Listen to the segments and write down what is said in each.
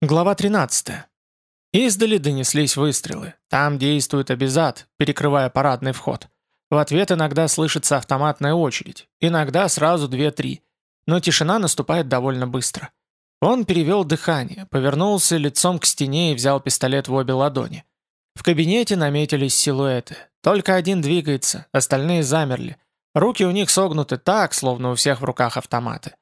Глава 13. Издали донеслись выстрелы. Там действует обезад, перекрывая парадный вход. В ответ иногда слышится автоматная очередь, иногда сразу две-три. Но тишина наступает довольно быстро. Он перевел дыхание, повернулся лицом к стене и взял пистолет в обе ладони. В кабинете наметились силуэты. Только один двигается, остальные замерли. Руки у них согнуты так, словно у всех в руках автоматы.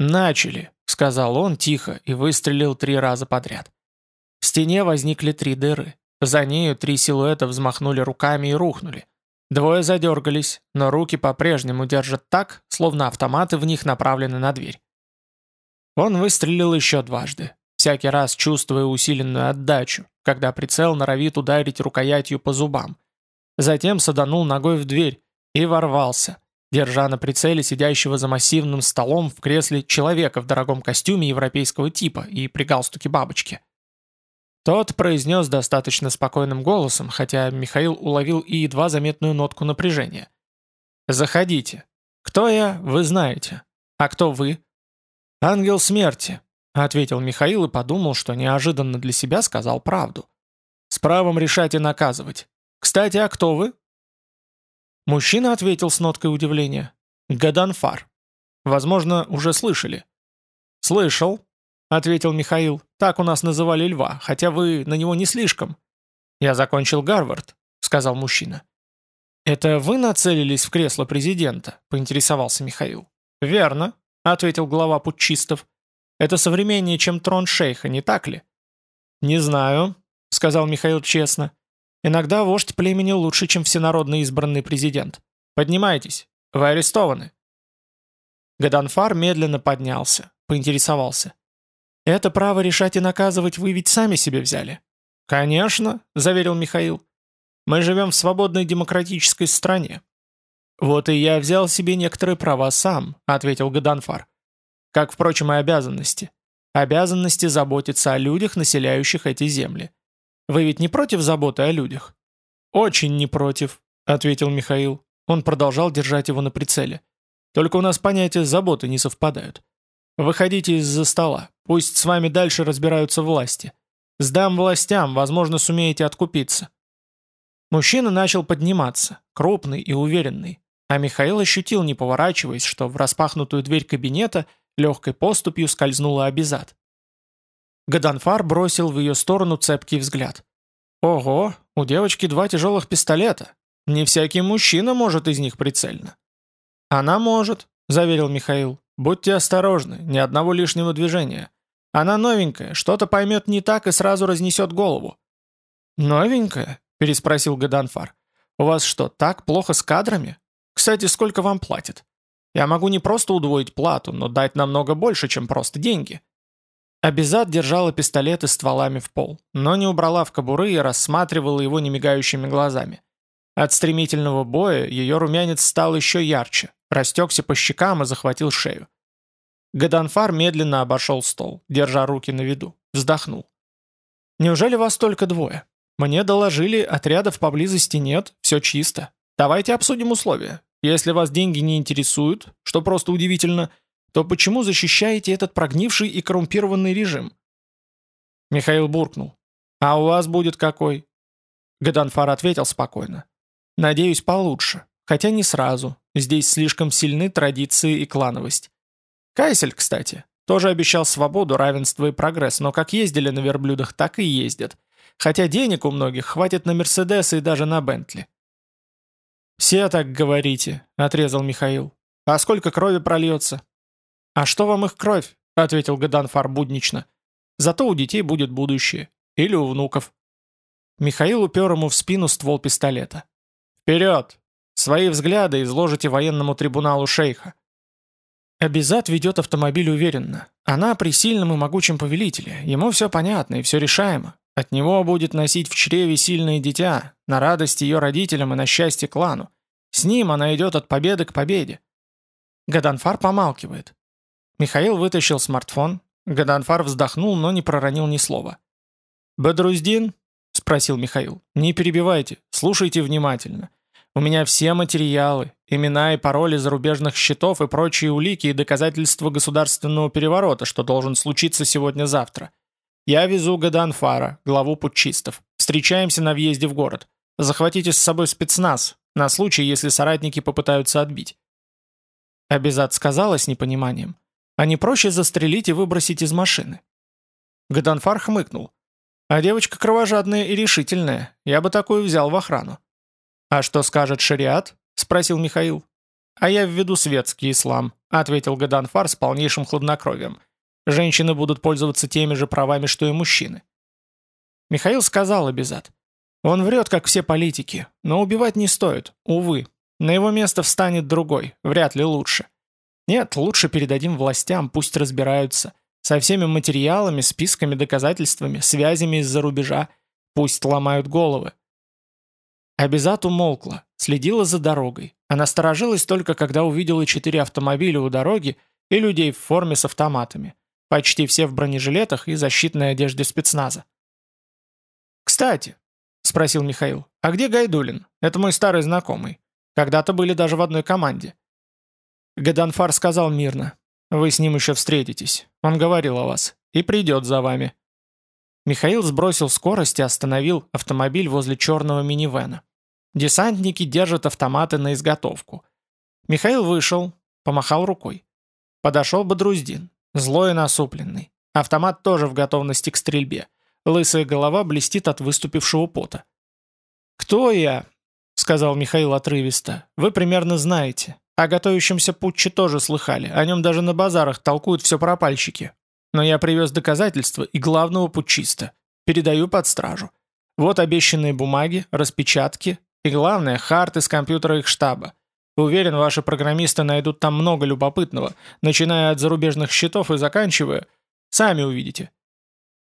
«Начали», — сказал он тихо и выстрелил три раза подряд. В стене возникли три дыры. За нею три силуэта взмахнули руками и рухнули. Двое задергались, но руки по-прежнему держат так, словно автоматы в них направлены на дверь. Он выстрелил еще дважды, всякий раз чувствуя усиленную отдачу, когда прицел норовит ударить рукоятью по зубам. Затем саданул ногой в дверь и ворвался, держа на прицеле сидящего за массивным столом в кресле человека в дорогом костюме европейского типа и при галстуке бабочки. Тот произнес достаточно спокойным голосом, хотя Михаил уловил и едва заметную нотку напряжения. «Заходите. Кто я, вы знаете. А кто вы?» «Ангел смерти», — ответил Михаил и подумал, что неожиданно для себя сказал правду. «С правом решать и наказывать. Кстати, а кто вы?» Мужчина ответил с ноткой удивления. «Гаданфар. Возможно, уже слышали». «Слышал», — ответил Михаил. «Так у нас называли льва, хотя вы на него не слишком». «Я закончил Гарвард», — сказал мужчина. «Это вы нацелились в кресло президента?» — поинтересовался Михаил. «Верно», — ответил глава путчистов. «Это современнее, чем трон шейха, не так ли?» «Не знаю», — сказал Михаил честно. Иногда вождь племени лучше, чем всенародно избранный президент. Поднимайтесь, вы арестованы. Гаданфар медленно поднялся, поинтересовался. «Это право решать и наказывать вы ведь сами себе взяли?» «Конечно», — заверил Михаил. «Мы живем в свободной демократической стране». «Вот и я взял себе некоторые права сам», — ответил Гаданфар. «Как, впрочем, и обязанности. Обязанности заботиться о людях, населяющих эти земли. Вы ведь не против заботы о людях?» «Очень не против», — ответил Михаил. Он продолжал держать его на прицеле. «Только у нас понятия заботы не совпадают. Выходите из-за стола. Пусть с вами дальше разбираются власти. Сдам властям, возможно, сумеете откупиться». Мужчина начал подниматься, крупный и уверенный, а Михаил ощутил, не поворачиваясь, что в распахнутую дверь кабинета легкой поступью скользнула обезад. Гаданфар бросил в ее сторону цепкий взгляд. «Ого, у девочки два тяжелых пистолета. Не всякий мужчина может из них прицельно». «Она может», — заверил Михаил. «Будьте осторожны, ни одного лишнего движения. Она новенькая, что-то поймет не так и сразу разнесет голову». «Новенькая?» — переспросил Гаданфар. «У вас что, так плохо с кадрами? Кстати, сколько вам платят? Я могу не просто удвоить плату, но дать намного больше, чем просто деньги». Абизад держала пистолеты стволами в пол, но не убрала в кобуры и рассматривала его немигающими глазами. От стремительного боя ее румянец стал еще ярче, растекся по щекам и захватил шею. Гаданфар медленно обошел стол, держа руки на виду, вздохнул. «Неужели вас только двое? Мне доложили, отрядов поблизости нет, все чисто. Давайте обсудим условия. Если вас деньги не интересуют, что просто удивительно – то почему защищаете этот прогнивший и коррумпированный режим?» Михаил буркнул. «А у вас будет какой?» Гаданфар ответил спокойно. «Надеюсь, получше. Хотя не сразу. Здесь слишком сильны традиции и клановость. Кайсель, кстати, тоже обещал свободу, равенство и прогресс, но как ездили на верблюдах, так и ездят. Хотя денег у многих хватит на Мерседесы и даже на Бентли. «Все так говорите», — отрезал Михаил. «А сколько крови прольется? «А что вам их кровь?» — ответил Гаданфар буднично. «Зато у детей будет будущее. Или у внуков». Михаил упер ему в спину ствол пистолета. «Вперед! Свои взгляды изложите военному трибуналу шейха». Абизат ведет автомобиль уверенно. Она при сильном и могучем повелителе. Ему все понятно и все решаемо. От него будет носить в чреве сильное дитя, на радость ее родителям и на счастье клану. С ним она идет от победы к победе. Гаданфар помалкивает. Михаил вытащил смартфон. Гаданфар вздохнул, но не проронил ни слова. «Бадруздин?» — спросил Михаил. «Не перебивайте, слушайте внимательно. У меня все материалы, имена и пароли зарубежных счетов и прочие улики и доказательства государственного переворота, что должен случиться сегодня-завтра. Я везу Гаданфара, главу путчистов. Встречаемся на въезде в город. Захватите с собой спецназ, на случай, если соратники попытаются отбить». Абизад сказала с непониманием. «А не проще застрелить и выбросить из машины?» Гаданфар хмыкнул. «А девочка кровожадная и решительная. Я бы такую взял в охрану». «А что скажет шариат?» — спросил Михаил. «А я введу светский ислам», — ответил Гаданфар с полнейшим хладнокровием. «Женщины будут пользоваться теми же правами, что и мужчины». Михаил сказал Абизад. «Он врет, как все политики, но убивать не стоит, увы. На его место встанет другой, вряд ли лучше. Нет, лучше передадим властям, пусть разбираются. Со всеми материалами, списками, доказательствами, связями из-за рубежа. Пусть ломают головы. Абизат умолкла, следила за дорогой. Она сторожилась только, когда увидела четыре автомобиля у дороги и людей в форме с автоматами. Почти все в бронежилетах и защитной одежде спецназа. «Кстати», — спросил Михаил, — «а где Гайдулин? Это мой старый знакомый. Когда-то были даже в одной команде». Гаданфар сказал мирно. «Вы с ним еще встретитесь. Он говорил о вас. И придет за вами». Михаил сбросил скорость и остановил автомобиль возле черного минивэна. Десантники держат автоматы на изготовку. Михаил вышел, помахал рукой. Подошел Бодруздин, злой и насупленный. Автомат тоже в готовности к стрельбе. Лысая голова блестит от выступившего пота. «Кто я?» — сказал Михаил отрывисто. «Вы примерно знаете. О готовящемся путче тоже слыхали. О нем даже на базарах толкуют все пропальщики. Но я привез доказательства и главного путчиста. Передаю под стражу. Вот обещанные бумаги, распечатки и, главное, харты с компьютера их штаба. Уверен, ваши программисты найдут там много любопытного, начиная от зарубежных счетов и заканчивая. Сами увидите.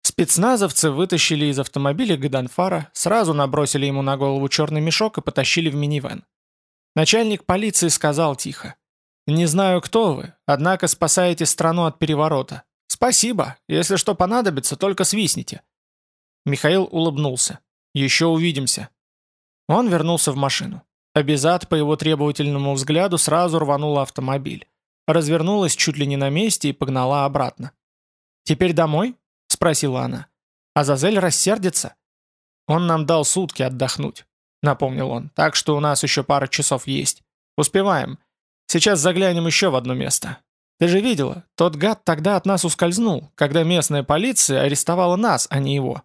Спецназовцы вытащили из автомобиля Гаданфара, сразу набросили ему на голову черный мешок и потащили в минивэн. Начальник полиции сказал тихо. «Не знаю, кто вы, однако спасаете страну от переворота. «Спасибо. Если что понадобится, только свистните». Михаил улыбнулся. «Еще увидимся». Он вернулся в машину. Абизад, по его требовательному взгляду, сразу рванула автомобиль. Развернулась чуть ли не на месте и погнала обратно. «Теперь домой?» — спросила она. «Азазель рассердится?» «Он нам дал сутки отдохнуть», — напомнил он, «так что у нас еще пара часов есть. Успеваем. Сейчас заглянем еще в одно место. Ты же видела, тот гад тогда от нас ускользнул, когда местная полиция арестовала нас, а не его».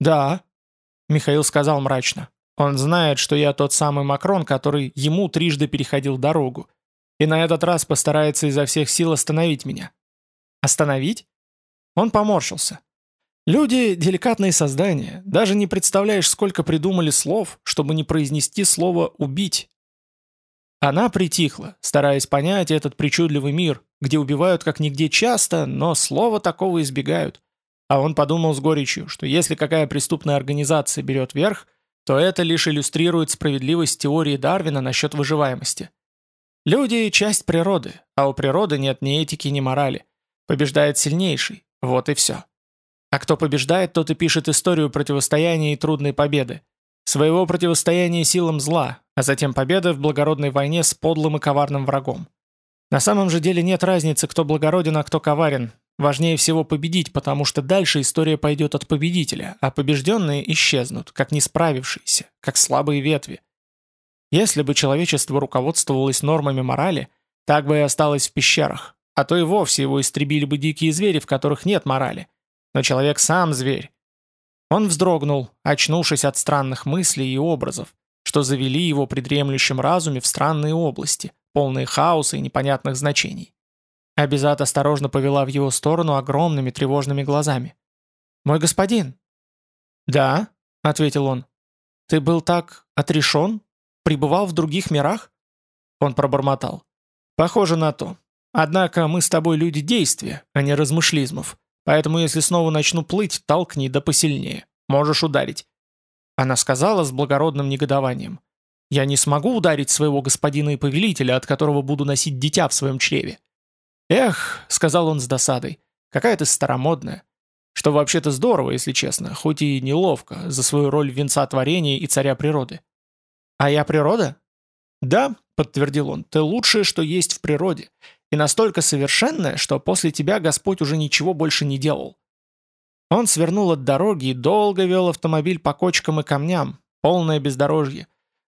«Да», — Михаил сказал мрачно. «Он знает, что я тот самый Макрон, который ему трижды переходил дорогу, и на этот раз постарается изо всех сил остановить меня». «Остановить?» Он поморщился. «Люди — деликатные создания. Даже не представляешь, сколько придумали слов, чтобы не произнести слово «убить». Она притихла, стараясь понять этот причудливый мир, где убивают как нигде часто, но слова такого избегают. А он подумал с горечью, что если какая преступная организация берет верх, то это лишь иллюстрирует справедливость теории Дарвина насчет выживаемости. Люди – часть природы, а у природы нет ни этики, ни морали. Побеждает сильнейший, вот и все. А кто побеждает, тот и пишет историю противостояния и трудной победы. Своего противостояния силам зла, а затем победы в благородной войне с подлым и коварным врагом. На самом же деле нет разницы, кто благороден, а кто коварен. Важнее всего победить, потому что дальше история пойдет от победителя, а побежденные исчезнут, как не справившиеся, как слабые ветви. Если бы человечество руководствовалось нормами морали, так бы и осталось в пещерах, а то и вовсе его истребили бы дикие звери, в которых нет морали. Но человек сам зверь. Он вздрогнул, очнувшись от странных мыслей и образов, что завели его при дремлющем разуме в странные области, полные хаоса и непонятных значений. Абизат осторожно повела в его сторону огромными тревожными глазами. «Мой господин!» «Да», — ответил он. «Ты был так отрешен? Пребывал в других мирах?» Он пробормотал. «Похоже на то. Однако мы с тобой люди действия, а не размышлизмов. Поэтому если снова начну плыть, толкни да посильнее. Можешь ударить». Она сказала с благородным негодованием. Я не смогу ударить своего господина и повелителя, от которого буду носить дитя в своем чреве. «Эх», — сказал он с досадой, — «какая ты старомодная. Что вообще-то здорово, если честно, хоть и неловко, за свою роль венца творения и царя природы». «А я природа?» «Да», — подтвердил он, — «ты лучшее, что есть в природе, и настолько совершенное, что после тебя Господь уже ничего больше не делал». Он свернул от дороги и долго вел автомобиль по кочкам и камням, полное бездорожье.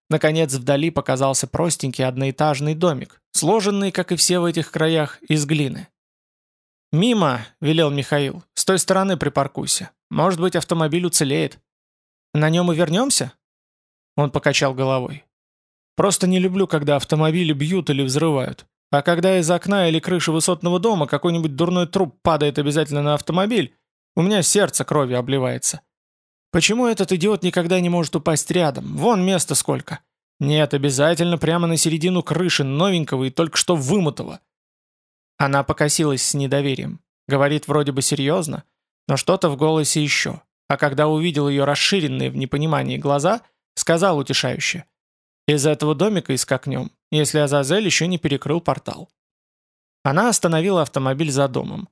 Наконец вдали показался простенький одноэтажный домик, сложенный, как и все в этих краях, из глины. «Мимо», — велел Михаил, — «с той стороны припаркуйся. Может быть, автомобиль уцелеет». «На нем и вернемся?» Он покачал головой. «Просто не люблю, когда автомобили бьют или взрывают. А когда из окна или крыши высотного дома какой-нибудь дурной труп падает обязательно на автомобиль, у меня сердце кровью обливается. Почему этот идиот никогда не может упасть рядом? Вон места сколько. Нет, обязательно прямо на середину крыши новенького и только что вымытого. Она покосилась с недоверием. Говорит вроде бы серьезно, но что-то в голосе еще. А когда увидел ее расширенные в непонимании глаза, сказал утешающе. «Из этого домика и скакнем, если Азазель еще не перекрыл портал». Она остановила автомобиль за домом.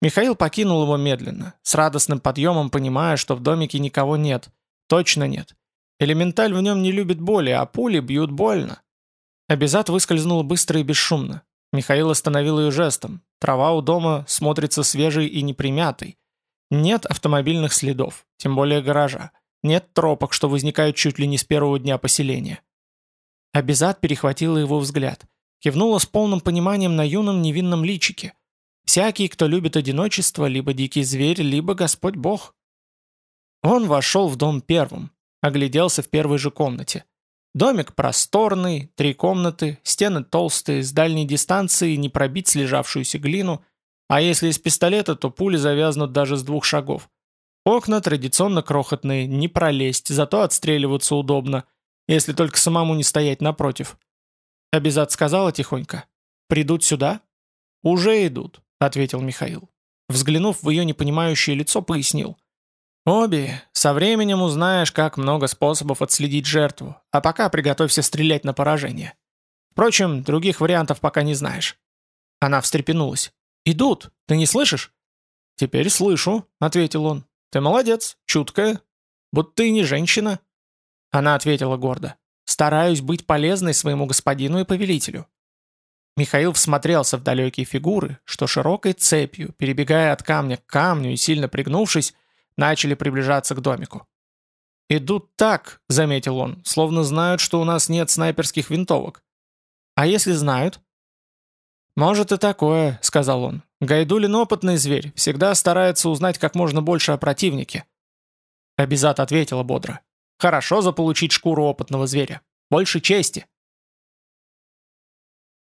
Михаил покинул его медленно, с радостным подъемом понимая, что в домике никого нет. Точно нет. Элементаль в нем не любит боли, а пули бьют больно. Абизат выскользнула быстро и бесшумно. Михаил остановил ее жестом. Трава у дома смотрится свежей и непримятой. Нет автомобильных следов, тем более гаража. Нет тропок, что возникают чуть ли не с первого дня поселения. Абизат перехватила его взгляд. Кивнула с полным пониманием на юном невинном личике. Всякий, кто любит одиночество, либо дикий зверь, либо Господь Бог. Он вошел в дом первым, Огляделся в первой же комнате. Домик просторный, три комнаты, стены толстые, с дальней дистанции не пробить слежавшуюся глину, а если из пистолета, то пули завязнут даже с двух шагов. Окна традиционно крохотные, не пролезть, зато отстреливаться удобно, если только самому не стоять напротив. Абизат сказала тихонько. «Придут сюда?» «Уже идут», — ответил Михаил. Взглянув в ее непонимающее лицо, пояснил. «Оби, со временем узнаешь, как много способов отследить жертву, а пока приготовься стрелять на поражение. Впрочем, других вариантов пока не знаешь». Она встрепенулась. «Идут, ты не слышишь?» «Теперь слышу», — ответил он. «Ты молодец, чуткая. Будто ты не женщина». Она ответила гордо. «Стараюсь быть полезной своему господину и повелителю». Михаил всмотрелся в далекие фигуры, что широкой цепью, перебегая от камня к камню и сильно пригнувшись, начали приближаться к домику. «Идут так», — заметил он, — «словно знают, что у нас нет снайперских винтовок». «А если знают?» «Может и такое», — сказал он. «Гайдулин опытный зверь, всегда старается узнать как можно больше о противнике». Абизат ответила бодро. «Хорошо заполучить шкуру опытного зверя. Больше чести».